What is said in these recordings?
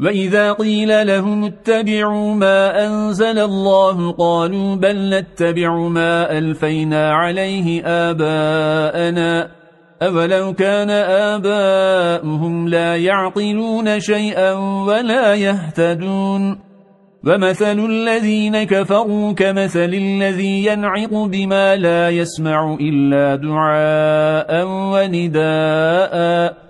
وَإِذَا قِيلَ لَهُمُ اتَّبِعُوا مَا أَنزَلَ اللَّهُ قَالُوا بَلْ نَتَّبِعُ مَا أَلْفَيْنَا عَلَيْهِ آبَاءَنَا أَوَلَوْ كَانَ آبَاؤُهُمْ لَا يَعْقِلُونَ شَيْئًا وَلَا يَهْتَدُونَ وَمَثَلُ الَّذِينَ كَفَرُوا كَمَثَلِ الَّذِي يَنْعِقُ بِمَا لَا يَسْمَعُ إِلَّا دُعَاءً وَنِدَاءً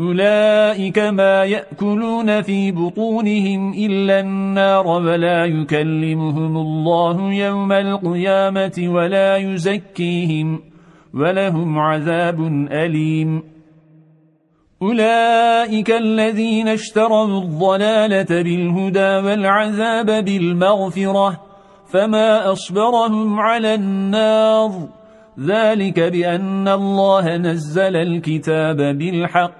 أولئك ما يأكلون في بطونهم إلا النار ولا يكلمهم الله يوم القيامة ولا يزكيهم ولهم عذاب أليم أولئك الذين اشتروا الضلالة بالهدى والعذاب بالمغفرة فما أصبرهم على النار ذلك بأن الله نزل الكتاب بالحق